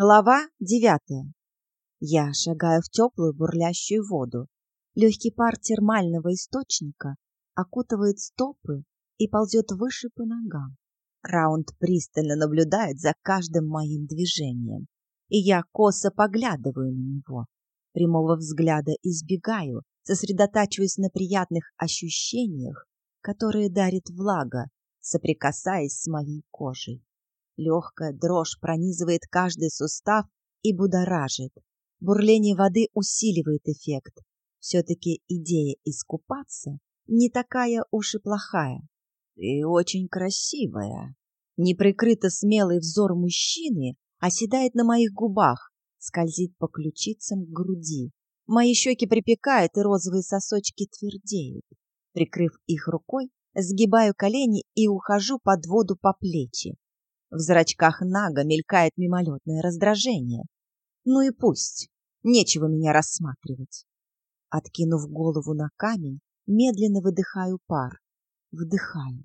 Глава девятая. Я шагаю в теплую бурлящую воду. Легкий пар термального источника окутывает стопы и ползет выше по ногам. Раунд пристально наблюдает за каждым моим движением, и я косо поглядываю на него. Прямого взгляда избегаю, сосредотачиваясь на приятных ощущениях, которые дарит влага, соприкасаясь с моей кожей. Легкая дрожь пронизывает каждый сустав и будоражит. Бурление воды усиливает эффект. Все-таки идея искупаться не такая уж и плохая. Ты очень красивая. Неприкрыто смелый взор мужчины оседает на моих губах, скользит по ключицам к груди. Мои щеки припекают, и розовые сосочки твердеют. Прикрыв их рукой, сгибаю колени и ухожу под воду по плечи. В зрачках Нага мелькает мимолетное раздражение. Ну и пусть. Нечего меня рассматривать. Откинув голову на камень, медленно выдыхаю пар. Вдыхаю.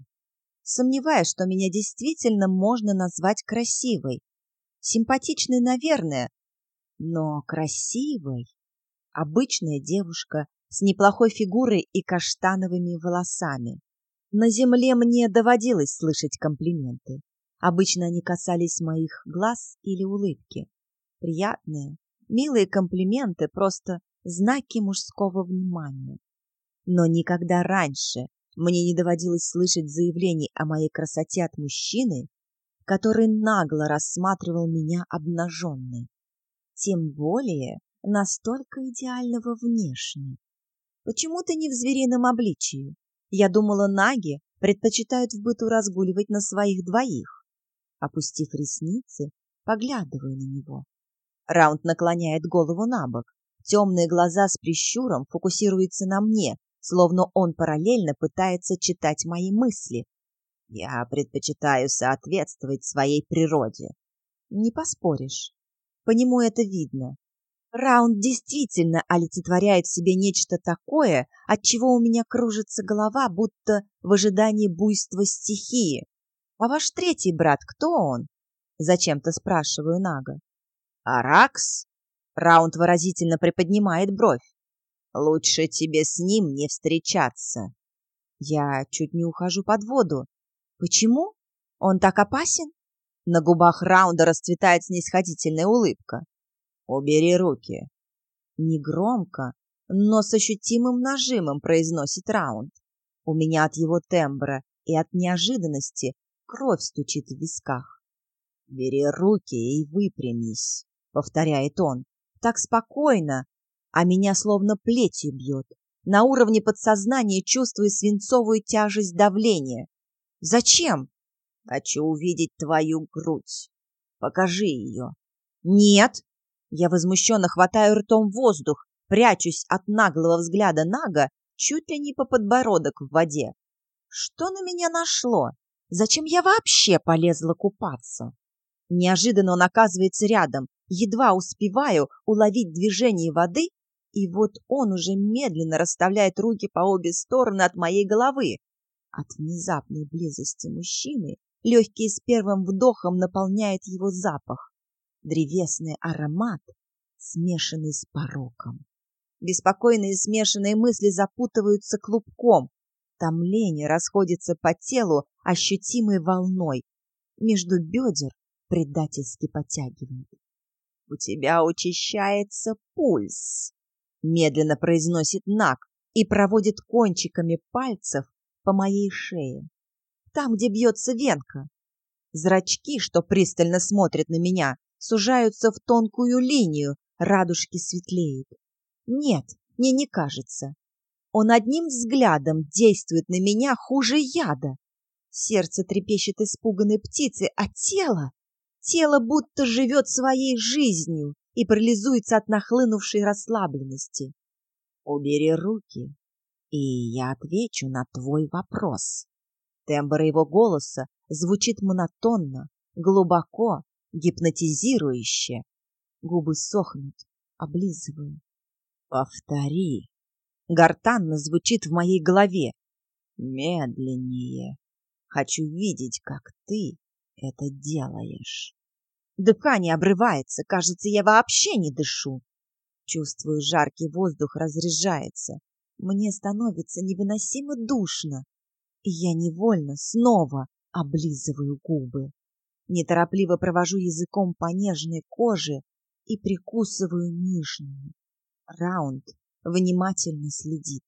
Сомневаюсь, что меня действительно можно назвать красивой. Симпатичной, наверное, но красивой. Обычная девушка с неплохой фигурой и каштановыми волосами. На земле мне доводилось слышать комплименты. Обычно они касались моих глаз или улыбки. Приятные, милые комплименты, просто знаки мужского внимания. Но никогда раньше мне не доводилось слышать заявлений о моей красоте от мужчины, который нагло рассматривал меня обнаженной. Тем более настолько идеального внешне. Почему-то не в зверином обличии. Я думала, наги предпочитают в быту разгуливать на своих двоих. Опустив ресницы, поглядываю на него. Раунд наклоняет голову на бок. Темные глаза с прищуром фокусируются на мне, словно он параллельно пытается читать мои мысли. Я предпочитаю соответствовать своей природе. Не поспоришь. По нему это видно. Раунд действительно олицетворяет в себе нечто такое, от чего у меня кружится голова, будто в ожидании буйства стихии. «А ваш третий брат, кто он?» Зачем-то спрашиваю Нага. «Аракс?» Раунд выразительно приподнимает бровь. «Лучше тебе с ним не встречаться». Я чуть не ухожу под воду. «Почему? Он так опасен?» На губах Раунда расцветает снисходительная улыбка. «Убери руки». Негромко, но с ощутимым нажимом произносит Раунд. У меня от его тембра и от неожиданности Кровь стучит в висках. «Бери руки и выпрямись», — повторяет он. Так спокойно, а меня словно плетью бьет. На уровне подсознания чувствую свинцовую тяжесть давления. «Зачем?» «Хочу увидеть твою грудь. Покажи ее». «Нет!» Я возмущенно хватаю ртом воздух, прячусь от наглого взгляда Нага чуть ли не по подбородок в воде. Что на меня нашло? Зачем я вообще полезла купаться? Неожиданно он оказывается рядом. Едва успеваю уловить движение воды, и вот он уже медленно расставляет руки по обе стороны от моей головы. От внезапной близости мужчины легкий с первым вдохом наполняет его запах. Древесный аромат, смешанный с пороком. Беспокойные смешанные мысли запутываются клубком, Томление расходится по телу ощутимой волной. Между бедер предательски потягивает. «У тебя учащается пульс», — медленно произносит Нак и проводит кончиками пальцев по моей шее. Там, где бьется венка. Зрачки, что пристально смотрят на меня, сужаются в тонкую линию, радужки светлеют. Нет, мне не кажется. Он одним взглядом действует на меня хуже яда. Сердце трепещет испуганной птицей, а тело... Тело будто живет своей жизнью и парализуется от нахлынувшей расслабленности. Убери руки, и я отвечу на твой вопрос. Тембр его голоса звучит монотонно, глубоко, гипнотизирующе. Губы сохнут, облизываю. Повтори гортанно звучит в моей голове. Медленнее. Хочу видеть, как ты это делаешь. Дыхание обрывается, кажется, я вообще не дышу. Чувствую, жаркий воздух разряжается. Мне становится невыносимо душно, и я невольно снова облизываю губы. Неторопливо провожу языком по нежной коже и прикусываю нижнюю. Раунд внимательно следит.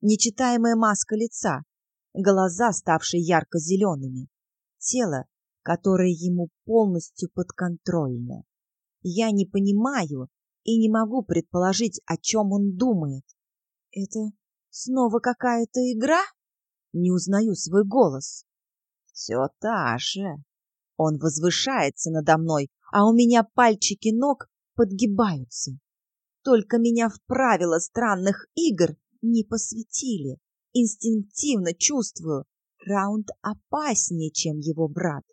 Нечитаемая маска лица, глаза, ставшие ярко-зелеными, тело, которое ему полностью подконтрольно. Я не понимаю и не могу предположить, о чем он думает. Это снова какая-то игра? Не узнаю свой голос. Все та же. Он возвышается надо мной, а у меня пальчики ног подгибаются. Только меня в правила странных игр не посвятили. Инстинктивно чувствую, раунд опаснее, чем его брат.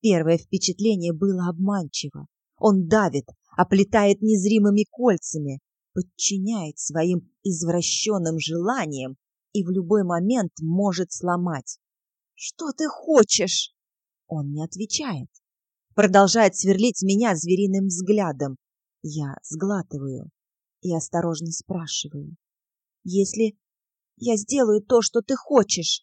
Первое впечатление было обманчиво. Он давит, оплетает незримыми кольцами, подчиняет своим извращенным желаниям и в любой момент может сломать. «Что ты хочешь?» Он не отвечает. Продолжает сверлить меня звериным взглядом. Я сглатываю и осторожно спрашиваю. «Если я сделаю то, что ты хочешь,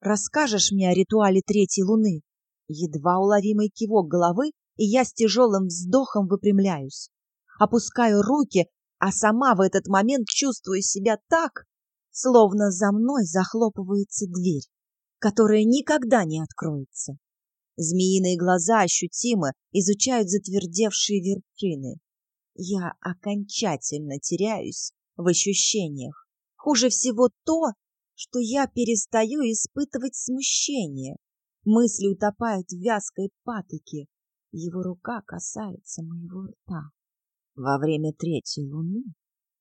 расскажешь мне о ритуале третьей луны?» Едва уловимый кивок головы, и я с тяжелым вздохом выпрямляюсь. Опускаю руки, а сама в этот момент чувствую себя так, словно за мной захлопывается дверь, которая никогда не откроется. Змеиные глаза ощутимо изучают затвердевшие вершины. Я окончательно теряюсь в ощущениях. Хуже всего то, что я перестаю испытывать смущение. Мысли утопают в вязкой патоке. Его рука касается моего рта. Во время третьей луны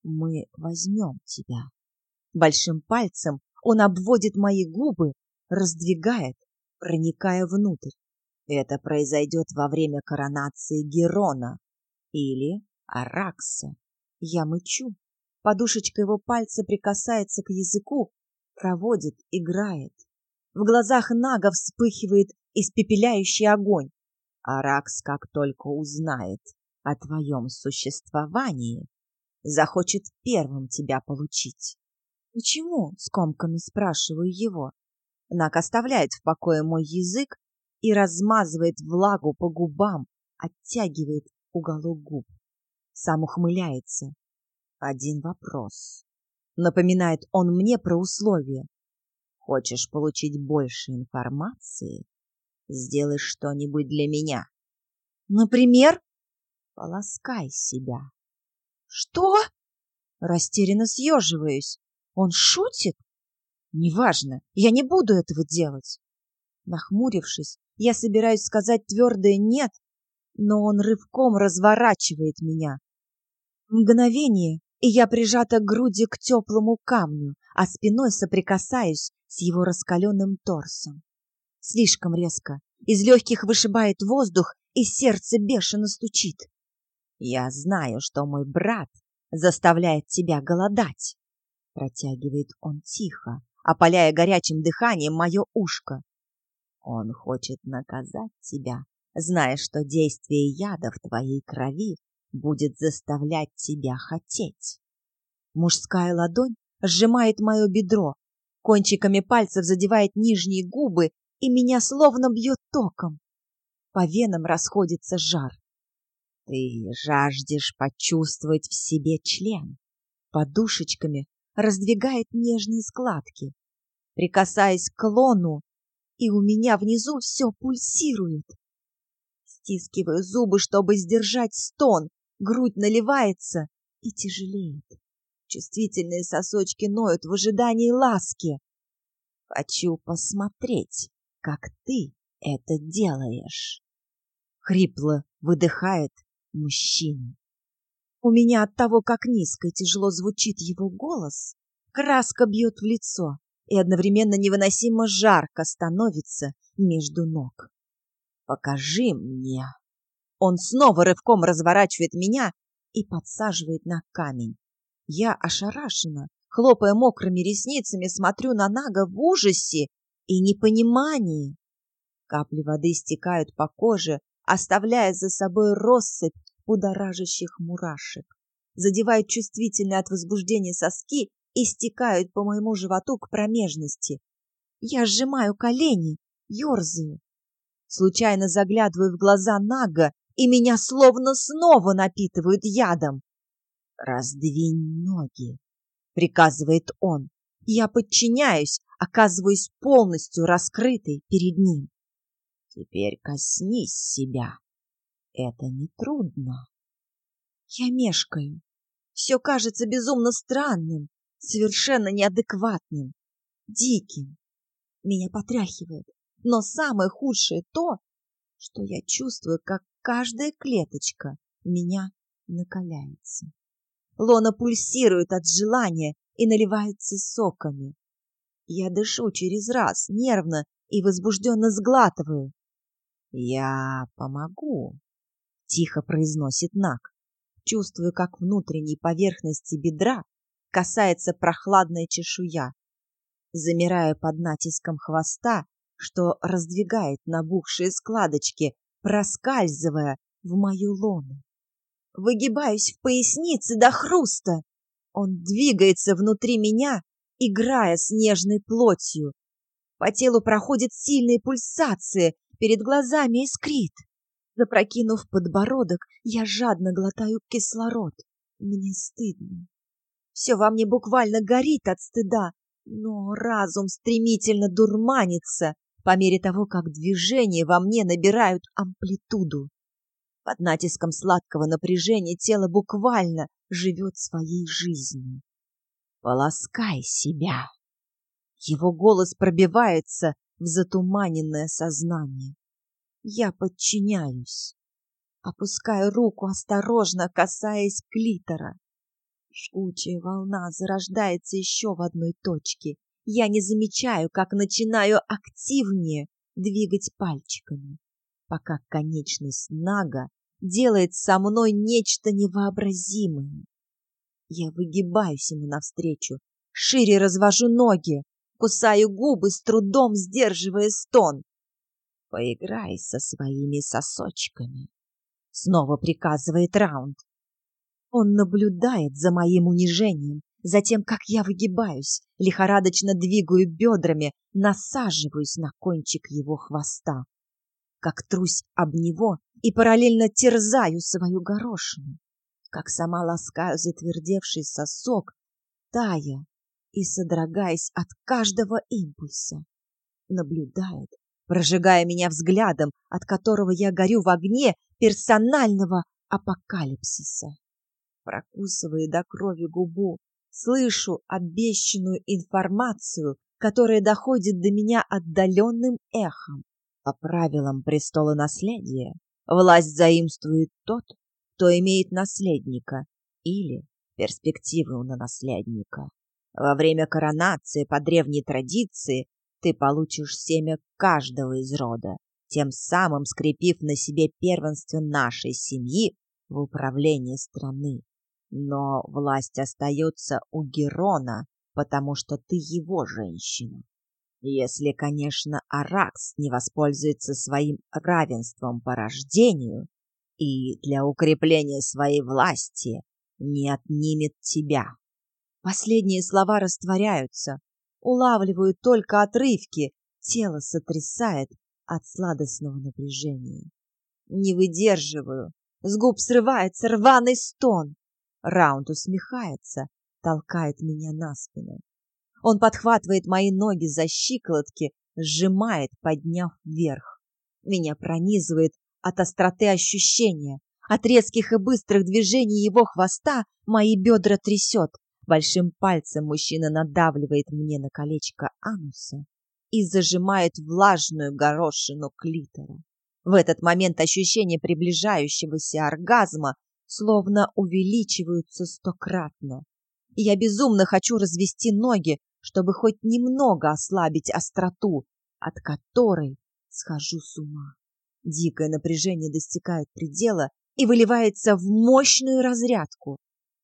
мы возьмем тебя. Большим пальцем он обводит мои губы, раздвигает, проникая внутрь. Это произойдет во время коронации Герона или Аракса. Я мычу. Подушечка его пальца прикасается к языку, проводит, играет. В глазах Нага вспыхивает испепеляющий огонь. Аракс, как только узнает о твоем существовании, захочет первым тебя получить. Почему? Скомканно спрашиваю его. Нак оставляет в покое мой язык и размазывает влагу по губам, оттягивает уголок губ. Сам ухмыляется. Один вопрос. Напоминает он мне про условия. Хочешь получить больше информации? Сделай что-нибудь для меня. Например? Полоскай себя. Что? Растерянно съеживаюсь. Он шутит? Неважно, я не буду этого делать. Нахмурившись, я собираюсь сказать твердое «нет», но он рывком разворачивает меня. Мгновение, и я прижата к груди к теплому камню, а спиной соприкасаюсь с его раскаленным торсом. Слишком резко. Из легких вышибает воздух, и сердце бешено стучит. Я знаю, что мой брат заставляет тебя голодать. Протягивает он тихо, опаляя горячим дыханием мое ушко. Он хочет наказать тебя, зная, что действие яда в твоей крови будет заставлять тебя хотеть. Мужская ладонь сжимает мое бедро, кончиками пальцев задевает нижние губы, и меня словно бьет током. По венам расходится жар. Ты жаждешь почувствовать в себе член. Подушечками раздвигает нежные складки. Прикасаясь к лону, и у меня внизу все пульсирует. Стискиваю зубы, чтобы сдержать стон, грудь наливается и тяжелеет. Чувствительные сосочки ноют в ожидании ласки. Хочу посмотреть, как ты это делаешь. Хрипло выдыхает мужчина. У меня от того, как низко и тяжело звучит его голос, краска бьет в лицо и одновременно невыносимо жарко становится между ног. «Покажи мне!» Он снова рывком разворачивает меня и подсаживает на камень. Я ошарашена, хлопая мокрыми ресницами, смотрю на Нага в ужасе и непонимании. Капли воды стекают по коже, оставляя за собой россыпь будоражащих мурашек. Задевают чувствительные от возбуждения соски и стекают по моему животу к промежности. Я сжимаю колени, ерзаю. Случайно заглядываю в глаза Нага, и меня словно снова напитывают ядом. «Раздвинь ноги», — приказывает он. Я подчиняюсь, оказываюсь полностью раскрытой перед ним. Теперь коснись себя. Это нетрудно. Я мешкаю. Все кажется безумно странным, совершенно неадекватным, диким. Меня потряхивает. Но самое худшее то, что я чувствую, как каждая клеточка меня накаляется. Лона пульсирует от желания и наливается соками. Я дышу через раз, нервно и возбужденно сглатываю. «Я помогу», — тихо произносит Нак. Чувствую, как внутренней поверхности бедра касается прохладная чешуя. Замираю под натиском хвоста, что раздвигает набухшие складочки, проскальзывая в мою лону. Выгибаюсь в пояснице до хруста. Он двигается внутри меня, играя с нежной плотью. По телу проходят сильные пульсации, перед глазами искрит. Запрокинув подбородок, я жадно глотаю кислород. Мне стыдно. Все во мне буквально горит от стыда, но разум стремительно дурманится по мере того, как движения во мне набирают амплитуду. Под натиском сладкого напряжения тело буквально живет своей жизнью. Полоскай себя. Его голос пробивается в затуманенное сознание. Я подчиняюсь. Опускаю руку, осторожно касаясь клитора. Жгучая волна зарождается еще в одной точке. Я не замечаю, как начинаю активнее двигать пальчиками, пока конечность Нага делает со мной нечто невообразимое. Я выгибаюсь ему навстречу, шире развожу ноги, кусаю губы, с трудом сдерживая стон. «Поиграй со своими сосочками», — снова приказывает Раунд. Он наблюдает за моим унижением, за тем, как я выгибаюсь, лихорадочно двигаю бедрами, насаживаюсь на кончик его хвоста, как трусь об него и параллельно терзаю свою горошину, как сама ласкаю затвердевший сосок, тая и содрогаясь от каждого импульса. Наблюдает, прожигая меня взглядом, от которого я горю в огне персонального апокалипсиса. Прокусывая до крови губу, слышу обещанную информацию, которая доходит до меня отдаленным эхом. По правилам престола наследия власть заимствует тот, кто имеет наследника или перспективу на наследника. Во время коронации по древней традиции ты получишь семя каждого из рода, тем самым скрепив на себе первенство нашей семьи в управлении страны. Но власть остается у Герона, потому что ты его женщина. Если, конечно, Аракс не воспользуется своим равенством по рождению и для укрепления своей власти не отнимет тебя. Последние слова растворяются, улавливают только отрывки, тело сотрясает от сладостного напряжения. Не выдерживаю, с губ срывается рваный стон. Раунд усмехается, толкает меня на спину. Он подхватывает мои ноги за щиколотки, сжимает, подняв вверх. Меня пронизывает от остроты ощущения. От резких и быстрых движений его хвоста мои бедра трясет. Большим пальцем мужчина надавливает мне на колечко ануса и зажимает влажную горошину клитора. В этот момент ощущения приближающегося оргазма словно увеличиваются стократно. Я безумно хочу развести ноги, чтобы хоть немного ослабить остроту, от которой схожу с ума. Дикое напряжение достигает предела и выливается в мощную разрядку.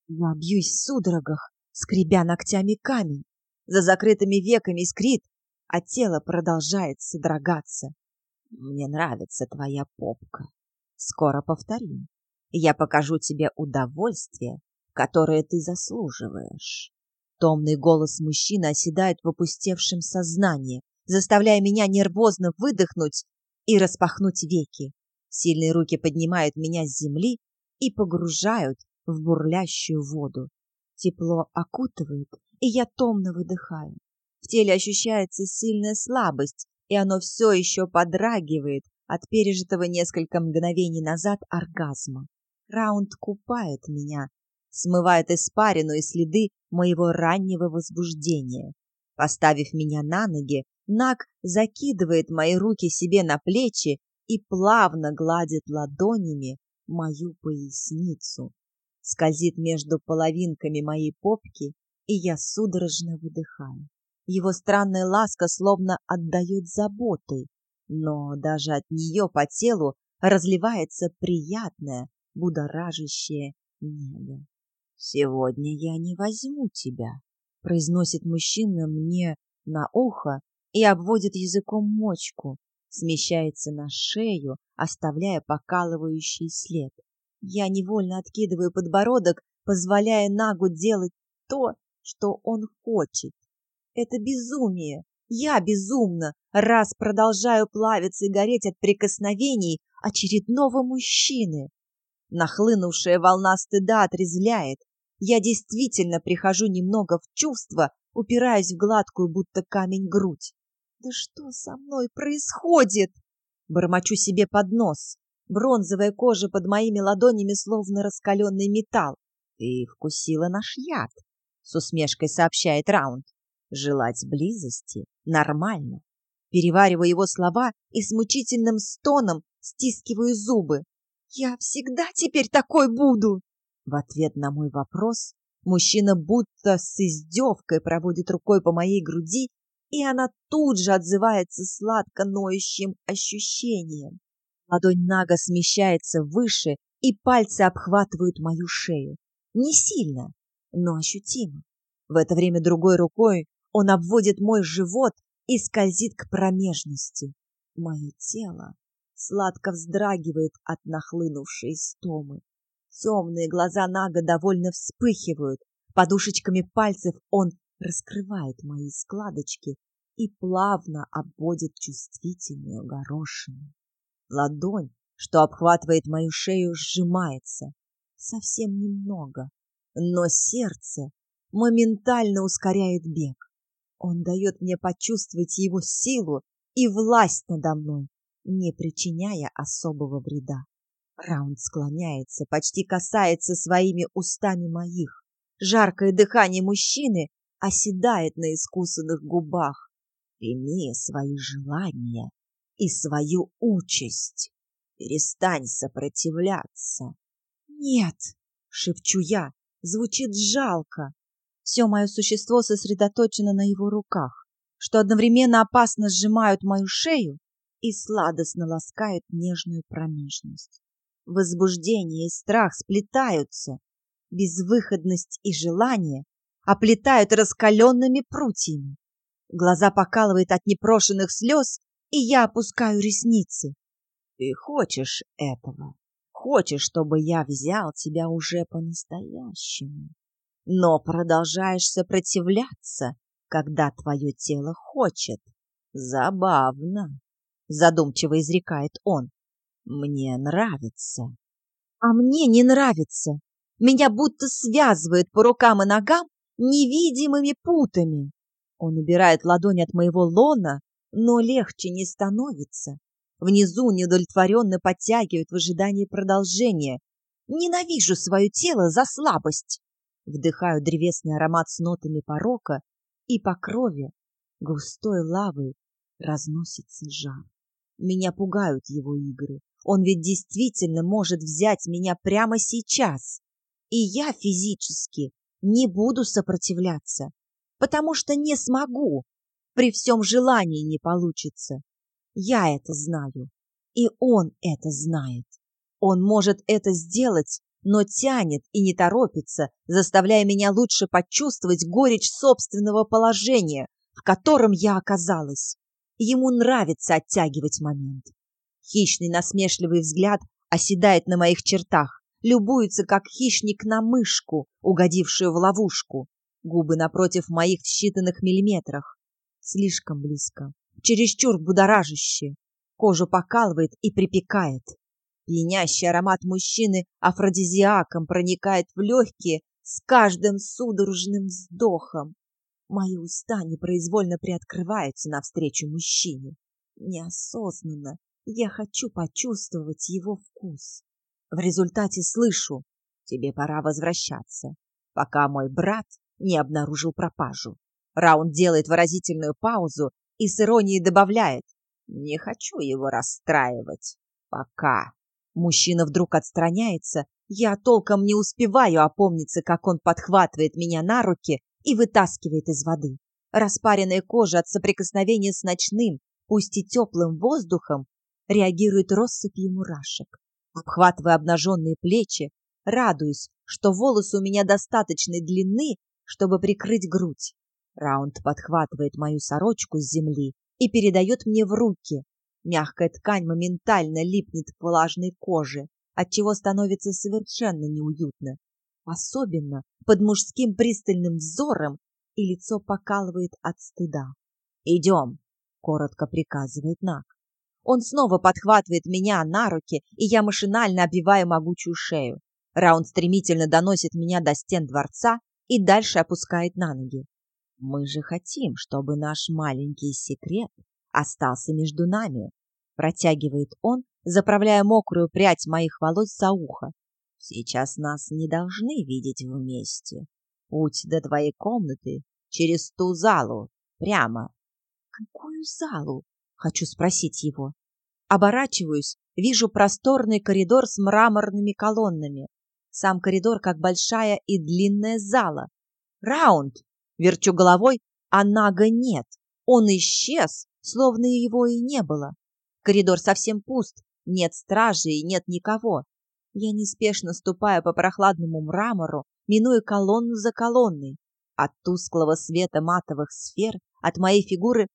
Я бьюсь в судорогах, скребя ногтями камень. За закрытыми веками искрит, а тело продолжает содрогаться. Мне нравится твоя попка. Скоро повторим. Я покажу тебе удовольствие, которое ты заслуживаешь. Томный голос мужчины оседает в опустевшем сознании, заставляя меня нервозно выдохнуть и распахнуть веки. Сильные руки поднимают меня с земли и погружают в бурлящую воду. Тепло окутывает, и я томно выдыхаю. В теле ощущается сильная слабость, и оно все еще подрагивает от пережитого несколько мгновений назад оргазма. Раунд купает меня, смывает испарину и следы моего раннего возбуждения. Поставив меня на ноги, Наг закидывает мои руки себе на плечи и плавно гладит ладонями мою поясницу. Скользит между половинками моей попки, и я судорожно выдыхаю. Его странная ласка словно отдает заботой, но даже от нее по телу разливается приятное, будоражащее небо. «Сегодня я не возьму тебя», — произносит мужчина мне на ухо и обводит языком мочку, смещается на шею, оставляя покалывающий след. Я невольно откидываю подбородок, позволяя Нагу делать то, что он хочет. Это безумие. Я безумна, раз продолжаю плавиться и гореть от прикосновений очередного мужчины. Нахлынувшая волна стыда отрезвляет. Я действительно прихожу немного в чувство, упираясь в гладкую, будто камень, грудь. Да что со мной происходит? Бормочу себе под нос. Бронзовая кожа под моими ладонями словно раскаленный металл. Ты вкусила наш яд, с усмешкой сообщает Раунд. Желать близости нормально. Перевариваю его слова и с мучительным стоном стискиваю зубы. «Я всегда теперь такой буду!» В ответ на мой вопрос мужчина будто с издевкой проводит рукой по моей груди, и она тут же отзывается сладко ноющим ощущением. Ладонь Нага смещается выше, и пальцы обхватывают мою шею. Не сильно, но ощутимо. В это время другой рукой он обводит мой живот и скользит к промежности. Мое тело сладко вздрагивает от нахлынувшей стомы. Темные глаза Нага довольно вспыхивают. Подушечками пальцев он раскрывает мои складочки и плавно обводит чувствительную горошину. Ладонь, что обхватывает мою шею, сжимается. Совсем немного, но сердце моментально ускоряет бег. Он дает мне почувствовать его силу и власть надо мной, не причиняя особого вреда. Раунд склоняется, почти касается своими устами моих. Жаркое дыхание мужчины оседает на искусанных губах. Прими свои желания и свою участь. Перестань сопротивляться. Нет, шепчу я, звучит жалко. Все мое существо сосредоточено на его руках, что одновременно опасно сжимают мою шею и сладостно ласкают нежную промежность. Возбуждение и страх сплетаются, безвыходность и желание оплетают раскаленными прутьями. Глаза покалывает от непрошенных слез, и я опускаю ресницы. Ты хочешь этого, хочешь, чтобы я взял тебя уже по-настоящему но продолжаешь сопротивляться, когда твое тело хочет. Забавно, задумчиво изрекает он. Мне нравится. А мне не нравится. Меня будто связывает по рукам и ногам невидимыми путами. Он убирает ладонь от моего лона, но легче не становится. Внизу неудовлетворенно подтягивают в ожидании продолжения. Ненавижу свое тело за слабость вдыхаю древесный аромат с нотами порока, и по крови густой лавой разносится жар. Меня пугают его игры. Он ведь действительно может взять меня прямо сейчас. И я физически не буду сопротивляться, потому что не смогу. При всем желании не получится. Я это знаю, и он это знает. Он может это сделать но тянет и не торопится, заставляя меня лучше почувствовать горечь собственного положения, в котором я оказалась. Ему нравится оттягивать момент. Хищный насмешливый взгляд оседает на моих чертах, любуется, как хищник на мышку, угодившую в ловушку. Губы напротив моих в считанных миллиметрах. Слишком близко, чересчур будоражище. Кожу покалывает и припекает. Пьянящий аромат мужчины афродизиаком проникает в легкие с каждым судорожным вздохом. Мои уста непроизвольно приоткрываются навстречу мужчине. Неосознанно я хочу почувствовать его вкус. В результате слышу, тебе пора возвращаться, пока мой брат не обнаружил пропажу. Раунд делает выразительную паузу и с иронией добавляет, не хочу его расстраивать. Пока. Мужчина вдруг отстраняется, я толком не успеваю опомниться, как он подхватывает меня на руки и вытаскивает из воды. Распаренная кожа от соприкосновения с ночным, пусть и теплым воздухом, реагирует россыпью мурашек. Обхватывая обнаженные плечи, радуюсь, что волосы у меня достаточной длины, чтобы прикрыть грудь. Раунд подхватывает мою сорочку с земли и передает мне в руки. Мягкая ткань моментально липнет к влажной коже, отчего становится совершенно неуютно. Особенно под мужским пристальным взором и лицо покалывает от стыда. «Идем!» — коротко приказывает Нак. Он снова подхватывает меня на руки, и я машинально обвиваю могучую шею. Раунд стремительно доносит меня до стен дворца и дальше опускает на ноги. Мы же хотим, чтобы наш маленький секрет остался между нами, протягивает он, заправляя мокрую прядь моих волос за ухо. Сейчас нас не должны видеть вместе. Путь до твоей комнаты через ту залу, прямо. Какую залу? Хочу спросить его. Оборачиваюсь, вижу просторный коридор с мраморными колоннами. Сам коридор как большая и длинная зала. Раунд! Верчу головой, а Нага нет. Он исчез, словно его и не было. Коридор совсем пуст, нет стражи и нет никого. Я неспешно ступаю по прохладному мрамору, минуя колонну за колонной. От тусклого света матовых сфер от моей фигуры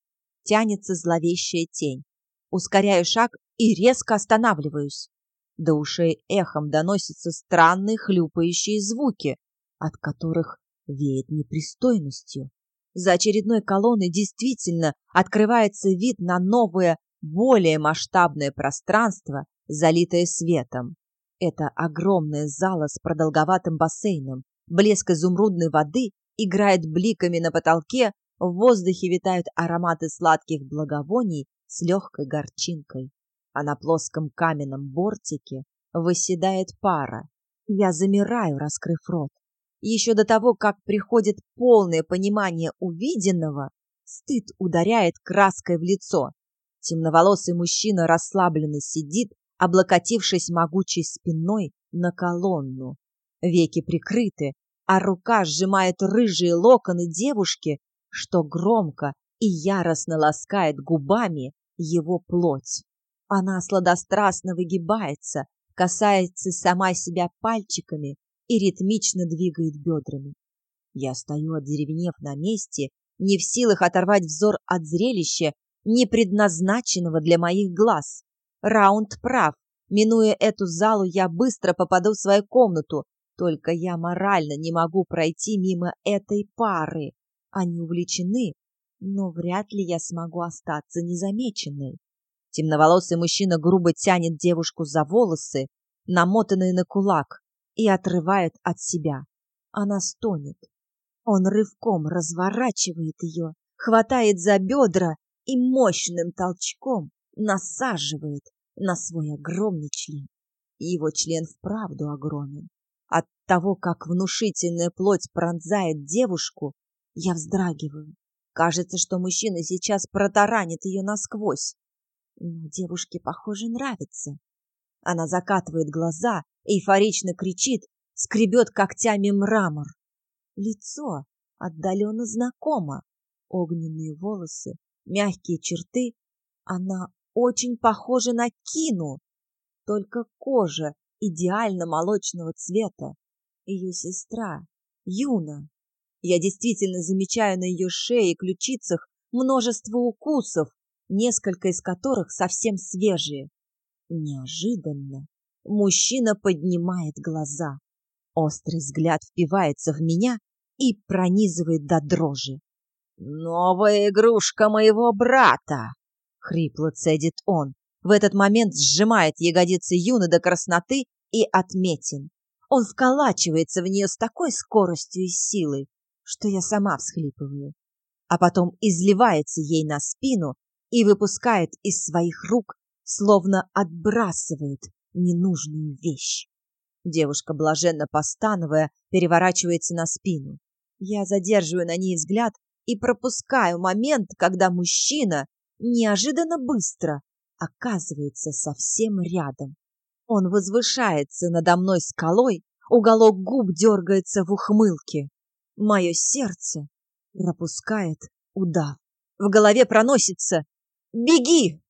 тянется зловещая тень. Ускоряю шаг и резко останавливаюсь. До ушей эхом доносятся странные хлюпающие звуки, от которых веет непристойностью. За очередной колонной действительно открывается вид на новое, более масштабное пространство, залитое светом. Это огромная зала с продолговатым бассейном. Блеск изумрудной воды играет бликами на потолке, в воздухе витают ароматы сладких благовоний с легкой горчинкой. А на плоском каменном бортике выседает пара. Я замираю, раскрыв рот. Еще до того, как приходит полное понимание увиденного, стыд ударяет краской в лицо. Темноволосый мужчина расслабленно сидит, облокотившись могучей спиной на колонну. Веки прикрыты, а рука сжимает рыжие локоны девушки, что громко и яростно ласкает губами его плоть. Она сладострастно выгибается, касается сама себя пальчиками и ритмично двигает бедрами. Я стою, одеревенев на месте, не в силах оторвать взор от зрелища, не предназначенного для моих глаз. Раунд прав. Минуя эту залу, я быстро попаду в свою комнату, только я морально не могу пройти мимо этой пары. Они увлечены, но вряд ли я смогу остаться незамеченной. Темноволосый мужчина грубо тянет девушку за волосы, намотанные на кулак, и отрывает от себя. Она стонет. Он рывком разворачивает ее, хватает за бедра и мощным толчком насаживает на свой огромный член. Его член вправду огромен. От того, как внушительная плоть пронзает девушку, я вздрагиваю. Кажется, что мужчина сейчас протаранит ее насквозь. Но девушке, похоже, нравится. Она закатывает глаза, эйфорично кричит, скребет когтями мрамор. Лицо отдаленно знакомо. Огненные волосы, мягкие черты. Она очень похожа на Кину, только кожа идеально молочного цвета. Ее сестра, Юна. Я действительно замечаю на ее шее и ключицах множество укусов, несколько из которых совсем свежие. Неожиданно Мужчина поднимает глаза. Острый взгляд впивается в меня и пронизывает до дрожи. «Новая игрушка моего брата!» — хрипло цедит он. В этот момент сжимает ягодицы Юны до красноты и отметин. Он вколачивается в нее с такой скоростью и силой, что я сама всхлипываю. А потом изливается ей на спину и выпускает из своих рук, словно отбрасывает ненужную вещь. Девушка, блаженно постановая, переворачивается на спину. Я задерживаю на ней взгляд и пропускаю момент, когда мужчина неожиданно быстро оказывается совсем рядом. Он возвышается надо мной скалой, уголок губ дергается в ухмылке. Мое сердце пропускает удар. В голове проносится «Беги!»